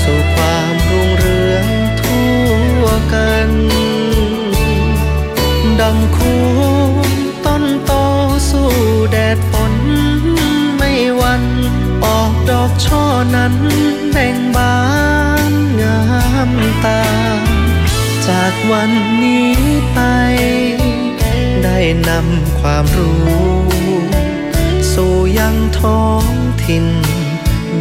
สู่ความรุ่งเรืองทั่วกันดำคูต้นโตสู้แดดฝนไม่วัน ออกดอกช่อนั้นแบ่งบานงามตา จากวันนี้ไป ได้นำความรู้ สู่ยังท้องถิ่น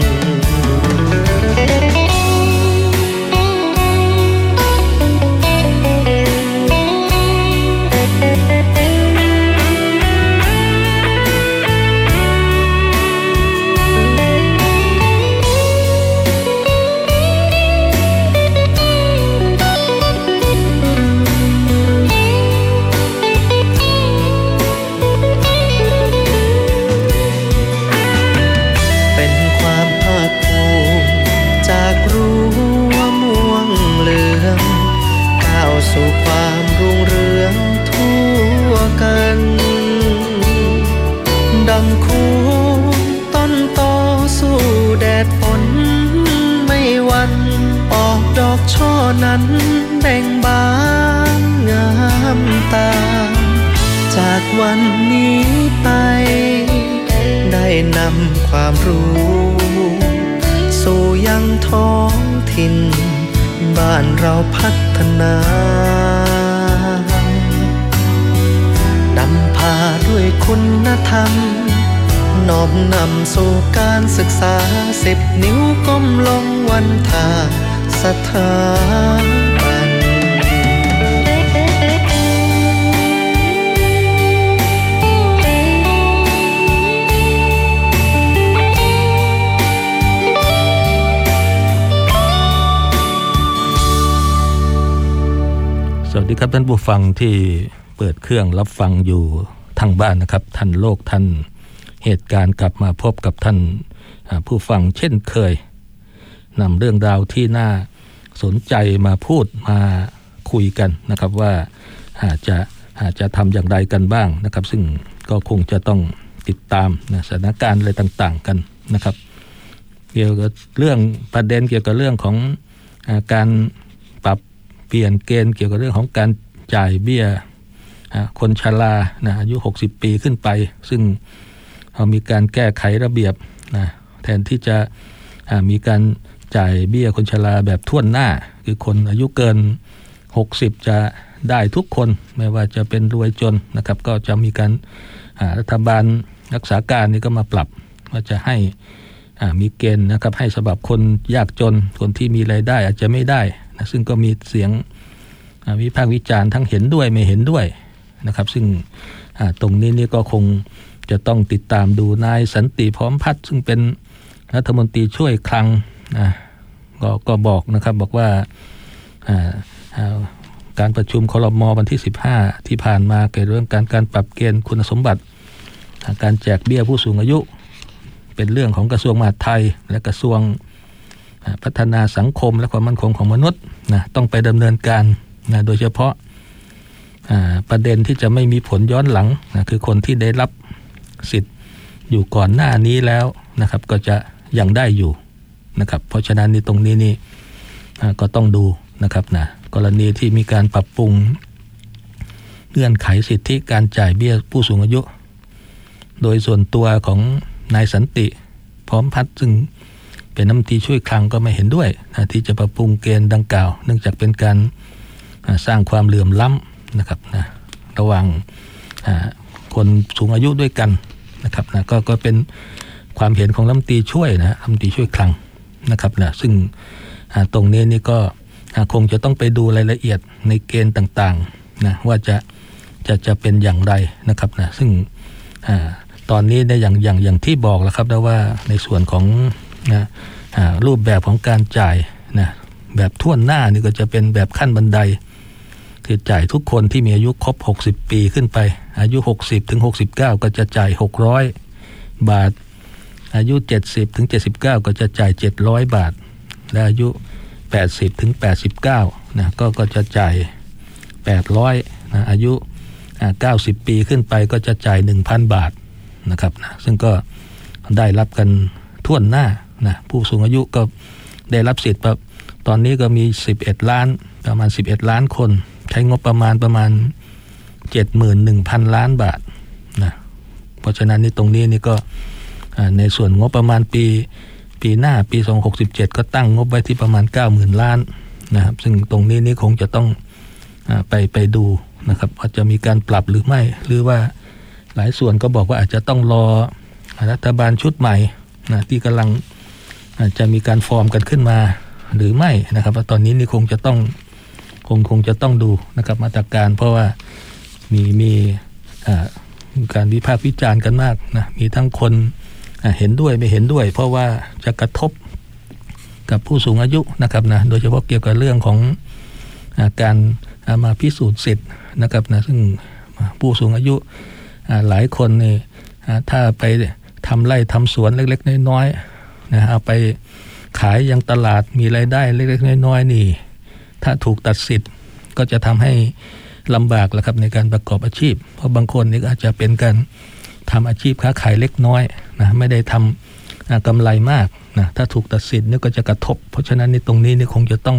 ป็นิน บ้านเราพัฒนานำพาด้วยคุณธรรมน้อมนำสู่การศึกษาสิบนิ้วก้มลงวันทาสถาน วัสดีครับท่านผู้ฟังที่เปิดเครื่องรับฟังอยู่ทางบ้านนะครับท่านโลกท่านเหตุการณ์กลับมาพบกับท่านผู้ฟังเช่นเคยนำเรื่องราวที่น่าสนใจมาพูดมาคุยกันนะครับว่าอาจจะอาจจะทำอย่างไรกันบ้างนะครับ ซึ่งก็คงจะต้องติดตามนะสถานการณ์อะไรต่างๆกันนะครับ เกี่ยวกับเรื่องประเด็นเกี่ยวกับเรื่องของอาการ เปลี่ยนเกณฑ์เกี่ยวกับเรื่องของการจ่ายเบี้ยคนชรานะอายุ 60 ปีขึ้นไป ซึ่งเรามีการแก้ไขระเบียบนะแทนที่จะมีการจ่ายเบี้ยคนชราแบบท่วนหน้า คือคนอายุเกิน 60 จะได้ทุกคนไม่ว่าจะเป็นรวยจนนะครับ ก็จะมีการรัฐบาลรักษาการนี่ก็มาปรับว่าจะให้มีเกณฑ์นะครับให้สำหรับคนยากจนคนที่มีรายได้อาจจะไม่ได้ นะซึ่งก็มีเสียงวิพากษ์วิจารณ์ทั้งเห็นด้วยไม่เห็นด้วยนะครับ ซึ่งตรงนี้นี่ก็คงจะต้องติดตามดูนายสันติพร้อมพัฒน์ซึ่งเป็นรัฐมนตรีช่วยคลังนะก็ก็บอกนะครับบอกว่าการประชุมคลมอวันที่ 15 ที่ผ่านมาเกี่ยวกับเรื่องการการปรับเกณฑ์คุณสมบัติ การแจกเบี้ยผู้สูงอายุ เป็นเรื่องของกระทรวงมหาดไทยและกระทรวง พัฒนาสังคมและความมั่นคงของมนุษย์นะต้องไปดำเนินการนะโดยเฉพาะประเด็นที่จะไม่มีผลย้อนหลังนะคือคนที่ได้รับสิทธิ์อยู่ก่อนหน้านี้แล้วนะครับก็จะยังได้อยู่นะครับเพราะฉะนั้นในตรงนี้นี่ก็ต้องดูนะครับนะกรณีที่มีการปรับปรุงเงื่อนไขสิทธิการจ่ายเบี้ยผู้สูงอายุ โดยส่วนตัวของนายสันติ พร้อมพัฒน์ซึ่ง เป็นน้ำตีช่วยคลังก็ไม่เห็นด้วยนะที่จะปรับปรุงเกณฑ์ดังกล่าว เนื่องจากเป็นการสร้างความเหลื่อมล้ำนะครับนะระหว่างคนสูงอายุด้วยกันนะครับนะก็ก็เป็นความเห็นของรัฐมนตรีช่วยนะรัฐมนตรีช่วยคลังนะครับนะซึ่งตรงนี้นี่ก็คงจะต้องไปดูรายละเอียดในเกณฑ์ต่างๆนะว่าจะจะจะเป็นอย่างไรนะครับนะซึ่งตอนนี้ในอย่างอย่างอย่างที่บอกแล้วครับนะว่าในส่วนของ นะรูปแบบของการจ่ายนะแบบท่วนหน้านี่ก็จะเป็นแบบขั้นบันได คือจ่ายทุกคนที่มีอายุครบ 60 ปีขึ้นไป อายุ 60ถึง69 ก็จะจ่าย 600 บาท อายุ 70ถึง79 ก็จะจ่าย 700 บาท และอายุ 80ถึง89นะก็ก็จะจ่าย 800นะอายุ 90 ปีขึ้นไปก็จะจ่าย 1,000 บาทนะครับนะซึ่งก็ได้รับกันท่วนหน้า นะผู้สูงอายุก็ได้รับสิทธิ์แบบตอนนี้ก็มี 11 ล้านประมาณ 11 ล้านคน ใช้งบประมาณประมาณ 71,000 ล้านบาทนะเพราะฉะนั้นนี่ตรงนี้นี่ก็ในส่วนงบประมาณปีปีหน้าปี 267 ก็ตั้งงบไว้ที่ประมาณ 90,000 ล้านนะครับซึ่งตรงนี้นี่คงจะต้องไปไปดูนะครับว่าจะมีการปรับหรือไม่ หรือว่าหลายส่วนก็บอกว่าอาจจะต้องรอรัฐบาลชุดใหม่นะที่กำลัง จะมีการฟอร์มกันขึ้นมาหรือไม่นะครับว่าตอนนี้นี่คงจะต้องคงคงจะต้องดูนะครับมาตรการเพราะว่ามีมีการวิพากษ์วิจารณ์กันมากนะมีทั้งคนเห็นด้วยไม่เห็นด้วย เพราะว่าจะกระทบกับผู้สูงอายุนะครับนะโดยเฉพาะเกี่ยวกับเรื่องของการมาพิสูจน์สิทธิ์นะครับนะซึ่งผู้สูงอายุหลายคนนี่ถ้าไปทำไร่ทำสวนเล็ก ๆ น้อย นะเอาไปขายยังตลาดมีไรายได้เล็กๆน้อยๆนี่ ถ้าถูกตัดสิทธิ์ก็จะทำให้ลำบากแล้วครับในการประกอบอาชีพ เพราะบางคนนี่อาจจะเป็นการทำอาชีพค้าขายเล็กน้อยนะไม่ได้ทำกำไรมากนะถ้าถูกตัดสิทธิ์นี่ก็จะกระทบ เพราะฉะนั้นในตรงนี้นี่คงจะต้อง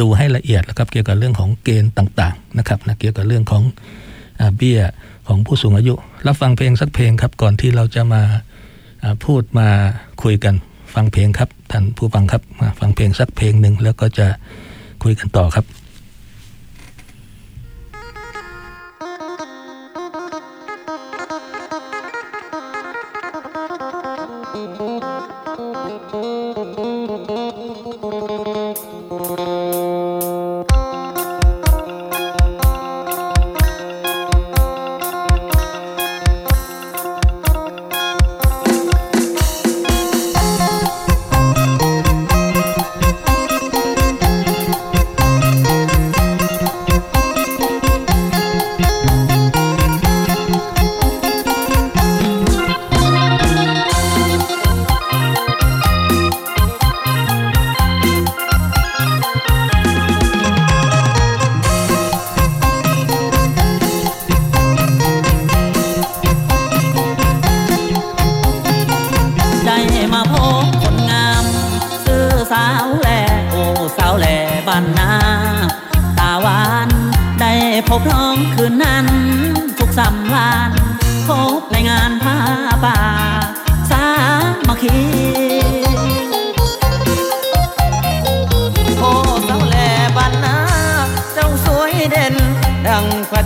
ดูให้ละเอียดแล้วครับเกี่ยวกับเรื่องของเกณฑ์ต่างๆนะครับนะเกี่ยวกับเรื่องของเบี้ยของผู้สูงอายุ รับฟังเพลงสักเพลงครับก่อนที่เราจะมา พูดมาคุยกันฟังเพลงครับท่านผู้ฟังครับมาฟังเพลงสักเพลงหนึ่งแล้วก็จะคุยกันต่อครับ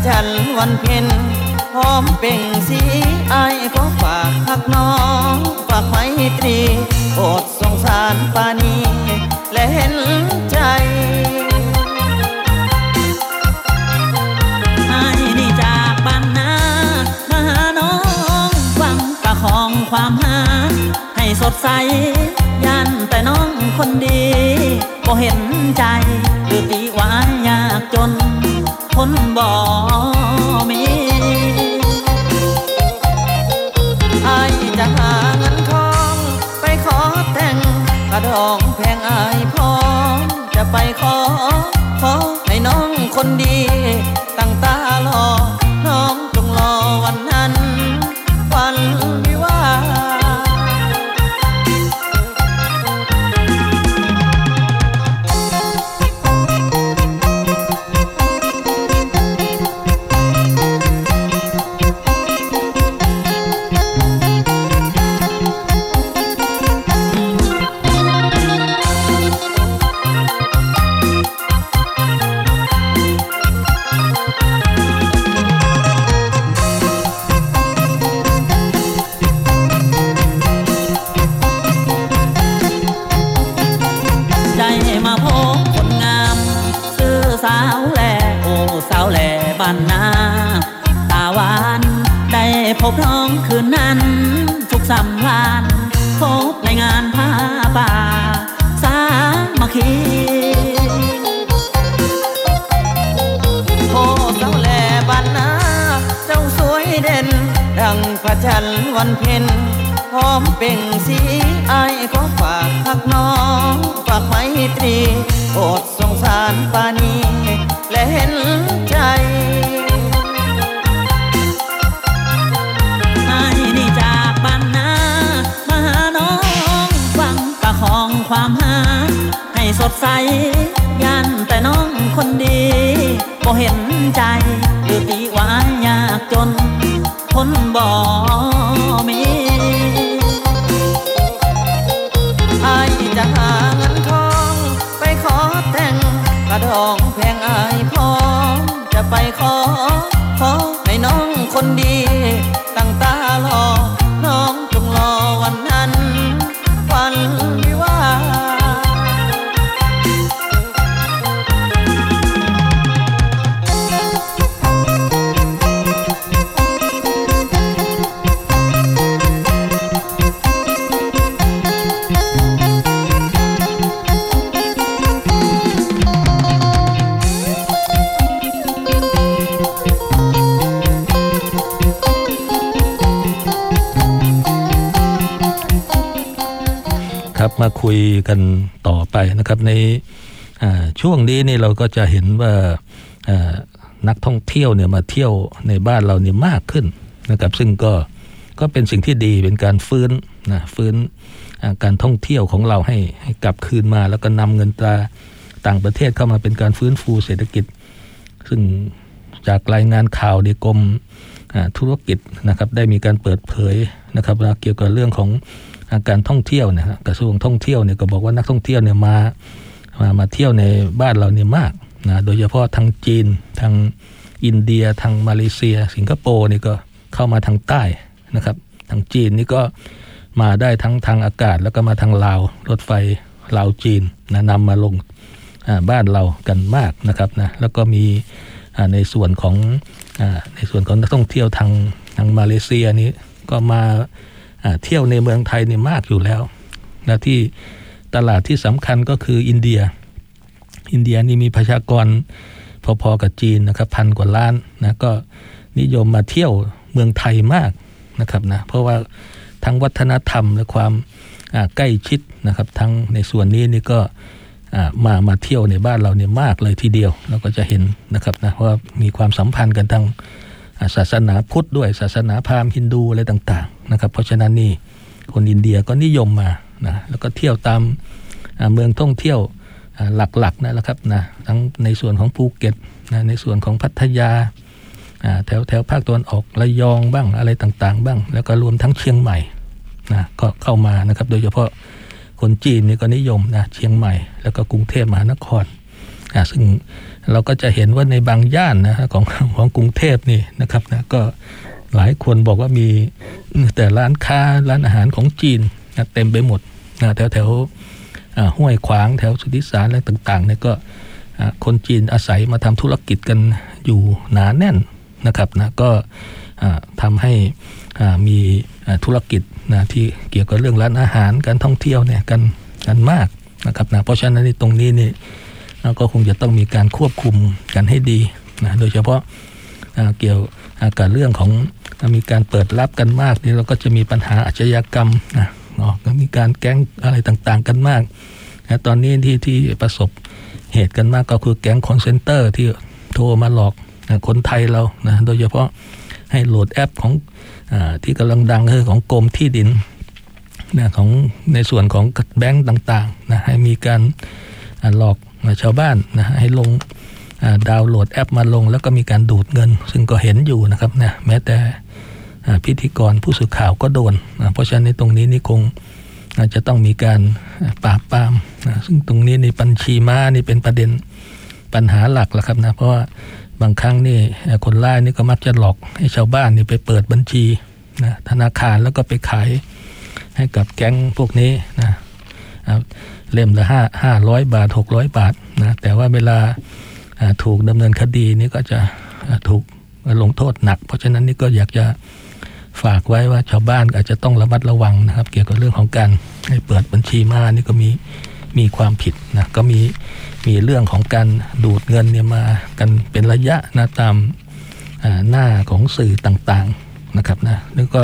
จันวันเพ็ญพร้อมเป่งสีไอ้ก็ฝากพักน้อง ฝากไมตรีอดสงสารปานีและเห็นใจไอ้นี่จากบ้านนามาหาน้องฟังประคองความหา ให้สดใสยันแต่น้องคนดีก็เห็นใจหรือตีวายากจน คนบ่มีไอจะหาเงินทอง ไปขอแต่งกระดองแพงไอพร้อมจะไปขอ บร้องคืนนั้น ทุกสำวานพบในงานผ้าป่า สามัคคีโอ้เจ้าแหล่บ้านนาเจ้าสวยเด่น ดังพระจันทร์วันเพ็ญพร้อมเป่งสีไอ้ขอฝากพักน้องฝากไม้ตรีโปรดสงสารปานีและเห็น ใสดใสยันแต่น้องคนดีบ่เห็นใจหรือตีว่ายากจนคนบ่มี คุยกันต่อไปนะครับ ในช่วงนี้นี่เราก็จะเห็นว่านักท่องเที่ยวเนี่ยมาเที่ยวในบ้านเราเนี่ยมากขึ้นนะครับ ซึ่งก็ก็เป็นสิ่งที่ดีเป็นการฟื้นนะฟื้นการท่องเที่ยวของเราให้ให้กลับคืนมา แล้วก็นำเงินตราต่างประเทศเข้ามาเป็นการฟื้นฟูเศรษฐกิจ ซึ่งจากรายงานข่าวในกรมธุรกิจนะครับ ได้มีการเปิดเผยนะครับเกี่ยวกับเรื่องของ การท่องเที่ยวนะฮะกระทรวงท่องเที่ยวเนี่ยก็บอกว่านักท่องเที่ยวเนี่ยมามามาเที่ยวในบ้านเราเนี่ยมากนะโดยเฉพาะทางจีนทางอินเดียทางมาเลเซีย สิงคโปร์นี่ก็เข้ามาทางใต้นะครับทางจีนนี่ก็มาได้ทั้งทางอากาศ แล้วก็มาทางลาวรถไฟลาวจีนนะนำมาลงบ้านเรากันมากนะครับนะแล้วก็มีในส่วนของอในส่วนของนักท่องเที่ยวทางทางมาเลเซียนี้ก็มา เที่ยวในเมืองไทยนี่มากอยู่แล้วนะที่ตลาดที่สำคัญก็คืออินเดีย อินเดียนี่มีประชากรพอๆกับจีนนะครับพันกว่าล้านนะก็นิยมมาเที่ยวเมืองไทยมากนะครับนะเพราะว่าทั้งวัฒนธรรมและความใกล้ชิดนะครับทั้งในส่วนนี้นี่ก็มามาเที่ยวในบ้านเราเนี่ยมากเลยทีเดียว เราก็จะเห็นนะครับนะว่ามีความสัมพันธ์กันทั้ง ศาสนาพุทธด้วยศาสนาพราหมณ์ฮินดูอะไรต่างๆนะครับเพราะฉะนั้นนี่คนอินเดียก็นิยมมานะแล้วก็เที่ยวตามเมืองท่องเที่ยวหลักๆนั่นแหละครับนะทั้งในส่วนของภูเก็ตนะในส่วนของพัทยาอ่าแถวแถวภาคตะวันออกระยองบ้างอะไรต่างๆ บ้าง แล้วก็รวมทั้งเชียงใหม่นะก็เข้ามานะครับโดยเฉพาะคนจีนนี่ก็นิยมนะเชียงใหม่ แล้วก็กรุงเทพมหานคร ซึ่งเราก็จะเห็นว่าในบางย่านนะของของกรุงเทพนี่นะครับนะก็หลายคนบอกว่ามีแต่ร้านค้าร้านอาหารของจีนนะเต็มไปหมดนะแถวแถวห้วยขวางแถวสุทธิสารอะไรต่างๆเนี่ยก็คนจีนอาศัยมาทำธุรกิจกันอยู่หนาแน่นนะครับนะก็ทำให้มีธุรกิจนะที่เกี่ยวกับเรื่องร้านอาหารการท่องเที่ยวเนี่ยกันกันมากนะครับนะเพราะฉะนั้นในตรงนี้นี่ ก็คงจะต้องมีการควบคุมกันให้ดีนะโดยเฉพาะอ่าเกี่ยวกับเรื่องของมีการเปิดรับกันมากนี่เราก็จะมีปัญหาอาชญากรรมนะเนาะก็มีการแก๊งอะไรต่างๆกันมากนะตอนนี้ที่ที่ประสบเหตุกันมากก็คือแก๊งคอลเซ็นเตอร์ที่โทรมาหลอกนะคนไทยเรานะโดยเฉพาะให้โหลดแอปของอที่กำลังดังคือของกรมที่ดินนะของในส่วนของแบงก์ต่างๆนะให้มีการหลอก ชาวบ้านนะให้ลงดาวน์โหลดแอปมาลง แล้วก็มีการดูดเงิน ซึ่งก็เห็นอยู่นะครับนะแม้แต่พิธีกรผู้สื่อข่าวก็โดนนะเพราะฉะนั้นในตรงนี้นี่คงอาจจะต้องมีการปราบปรามนะซึ่งตรงนี้ในบัญชีม้านี่เป็นประเด็นปัญหาหลักแหละครับนะเพราะว่าบางครั้งนี่คนร้ายนี่ก็มักจะหลอกให้ชาวบ้านนี่ไปเปิดบัญชีนะธนาคารแล้วก็ไปขายให้กับแก๊งพวกนี้นะ เล่มละห้าห้าร้อยบาทหกร้อยบาทนะแต่ว่าเวลาถูกดำเนินคดีนี่ก็จะถูกลงโทษหนัก เพราะฉะนั้นนี่ก็อยากจะฝากไว้ว่าชาวบ้านอาจจะต้องระมัดระวังนะครับ เกี่ยวกับเรื่องของการให้เปิดบัญชีมานี่ก็มีมีความผิดนะก็มีมีเรื่องของการดูดเงินเนี่ยมากันเป็นระยะนะตามหน้าของสื่อต่างๆนะครับนะแล้วก็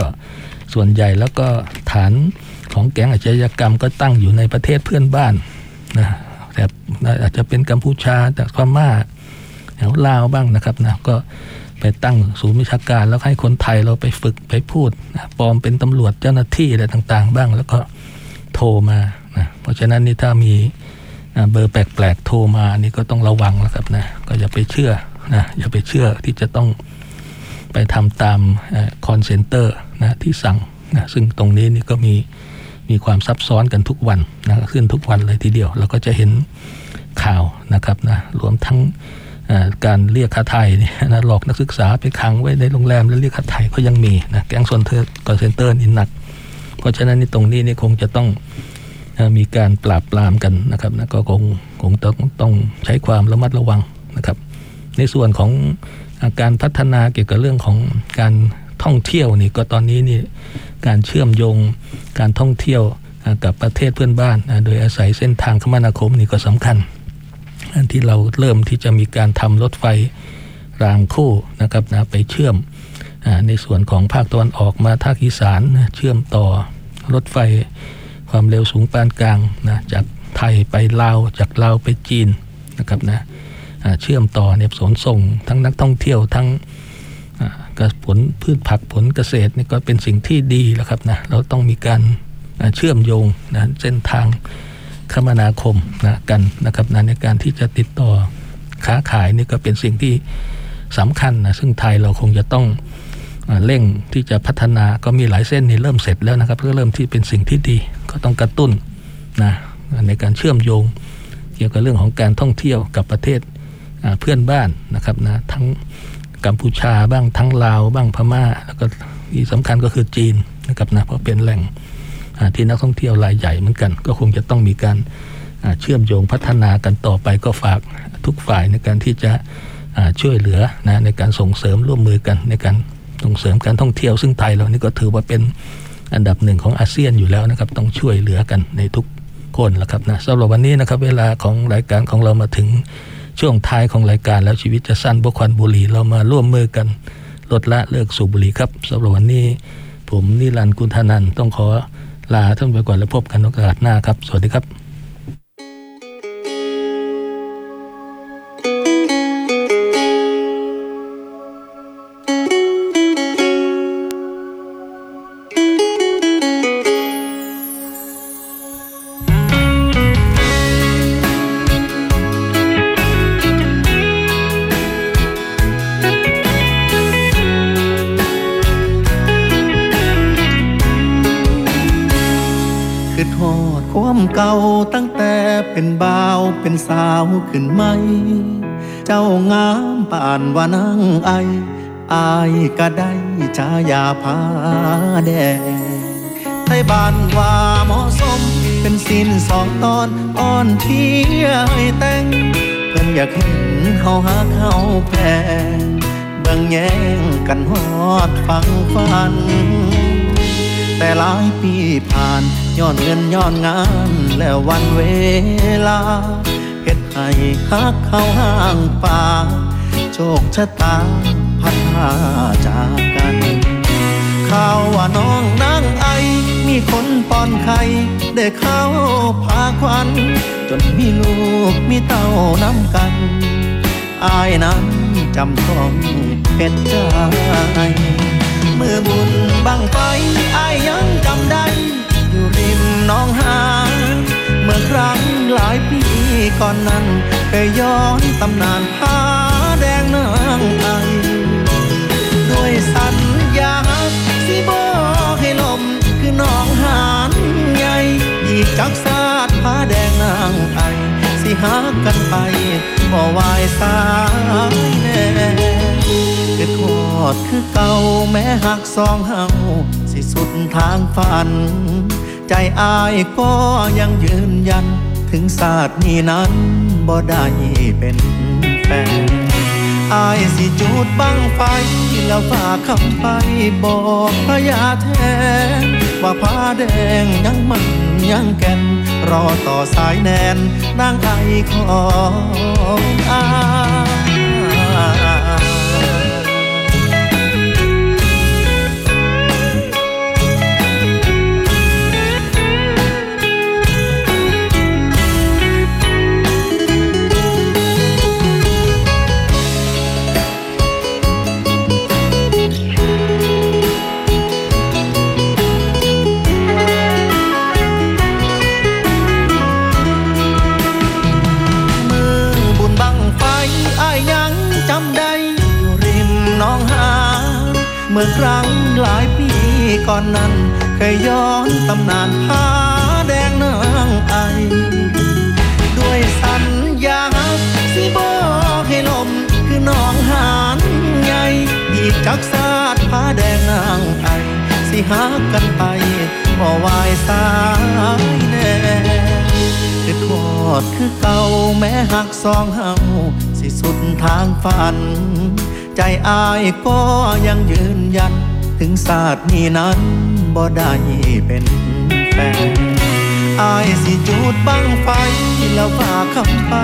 ส่วนใหญ่แล้วก็ฐาน ของแก๊งอาชญากรรมก็ตั้งอยู่ในประเทศเพื่อนบ้านนะแต่อาจจะเป็นกัมพูชาแต่พม่าแถวลาวบ้างนะครับนะก็ไปตั้งศูนย์วิชาการแล้วให้คนไทยเราไปฝึกไปพูดนะปลอมเป็นตำรวจเจ้าหน้าที่อะไรต่างๆ บ้าง แล้วก็โทรมานะเพราะฉะนั้นนี่ถ้ามีเบอร์แปลกๆโทรมานี่ก็ต้องระวังแล้วครับนะก็อย่าไปเชื่อนะอย่าไปเชื่อที่จะต้องไปทำตามคอลเซ็นเตอร์นะที่สั่งนะซึ่งตรงนี้นี่ก็มี มีความซับซ้อนกันทุกวันนะขึ้นทุกวันเลยทีเดียวเราก็จะเห็นข่าวนะครับนะรวมทั้งการเรียกค่าไถ่นี่นะหลอกนักศึกษาไปขังไว้ในโรงแรมแล้วเรียกค่าไถ่ก็ยังมีนะแก๊งเซ็นเตอร์คอลเซ็นเตอร์นี่หนัก เพราะฉะนั้นนี่ตรงนี้นี่คงจะต้องมีการปราบปรามกันนะครับนะก็คงคงต้องต้องใช้ความระมัดระวังนะครับ ในส่วนของการพัฒนาเกี่ยวกับเรื่องของการ ท่องเที่ยวนี่ก็ตอนนี้นี่การเชื่อมโยงการท่องเที่ยวกับประเทศเพื่อนบ้าน โดยอาศัยเส้นทางคมนาคมนี่ก็สำคัญที่เราเริ่มที่จะมีการทำรถไฟรางคู่นะครับนะไปเชื่อมในส่วนของภาคตะวันออกมาภาคอีสานเชื่อมต่อรถไฟความเร็วสูงปานกลางนะจากไทยไปลาวจากลาวไปจีนนะครับนะเชื่อมต่อเนี่ยสนส่งทั้งนักท่องเที่ยวทั้ง ผลพืชผักผลเกษตรนี่ก็เป็นสิ่งที่ดีแล้วครับนะเราต้องมีการเชื่อมโยงนะเส้นทางคมนาคมนะกันนะครับนะในการที่จะติดต่อค้าขายนี่ก็เป็นสิ่งที่สำคัญนะซึ่งไทยเราคงจะต้องเร่งที่จะพัฒนาก็มีหลายเส้นนี่เริ่มเสร็จแล้วนะครับก็เริ่มที่เป็นสิ่งที่ดีก็ต้องกระตุ้นนะในการเชื่อมโยง เกี่ยวกับเรื่องของการท่องเที่ยวกับประเทศเพื่อนบ้านนะครับนะทั้ง กัมพูชาบ้างทั้งลาวบ้างพม่า แล้วก็ที่สำคัญก็คือจีนนะครับนะเพราะเป็นแหล่งที่นักท่องเที่ยวรายใหญ่เหมือนกัน ก็คงจะต้องมีการเชื่อมโยงพัฒนากันต่อไปก็ฝากทุกฝ่ายในการที่จะช่วยเหลือนะในการส่งเสริมร่วมมือกันในการส่งเสริมการท่องเที่ยวซึ่งไทยเรานี่ก็ถือว่าเป็นอันดับหนึ่งของอาเซียนอยู่แล้วนะครับ ต้องช่วยเหลือกันในทุกคนละครับนะสำหรับวันนี้นะครับ เวลาของรายการของเรามาถึง ช่วงท้ายของรายการแล้วชีวิตจะสั้นพวกควันบุหรี่เรามาร่วมมือกันลดละเลิกสูบบุหรี่ครับสำหรับวันนี้ ผมนิรันดร์กุลธนันต้องขอลาท่านไปก่อนแล้วพบกันโอกาสหน้าครับ สวัสดีครับ ความเก่าตั้งแต่เป็นบ่าวเป็นสาวขึ้นไหม เจ้างามป่านว่านั่งไอ อายก็ได้ชายาพาแดงไทยบ้านว่าเหมาะสม เป็นสินสองตอนอ่อนเทียให้แต่ง เพิ่นอยากเห็นเขาหาเขาแพงเบิ่งแย่งกันฮอดฟังฟัน แต่หลายปีผ่านย้อนเงินย้อนงานแล้ววันเวลาเฮ็ดให้คักเข้าห้างป่า โชคชะตาพัดพาจากกันข่าวว่าน้องนางไอ มีคนป้อนไข่ได้เข้าพาควัน จนมีลูกมีเต้าน้ำกัน อายนั้นจำต้องเป็นใจ มื่อบุญบังไฟอายยังจำได้ อยู่ริมน้องหาเมื่อครั้งหลายปีก่อนนั้นเคยย้อนตำนานผ้าแดงนางไอด้วยสัญญาสิบอกให้ลมคือน้องหานใหญ่ยีจักสาดผ้าแดงนางไอสิหากันไปบ่วายสาย ดทอดคือเก่าแม้หักสองเฮาสิสุดทางฝัน ใจอายก็ยังยืนยัน ถึงศาสตร์นี้นั้นบ่ได้เป็นแฟนอายสิจูดบังไฟ แล้วฝากคำไปบอกพญาแทน ว่าผ้าแดงยังมันยังแก่น รอต่อสายแนนนางไอของอาย อีกจักสาดผ้าแดงนางไอสิหากันไปบ่วายสายแน่คือทอดคือเก่าแม้หักสองเฮาสิสุดทางฝัน ใจอายก็ยังยืนยัน ถึงศาสตร์นี้นั้นบ่ได้เป็นแฟนอายสิจูดบังไฟ แล้วฝากคำไป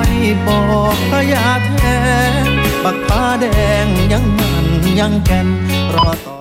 บอกพระยาแทนบักผ้าแดงยังมัน ยังแก่นรอต่อ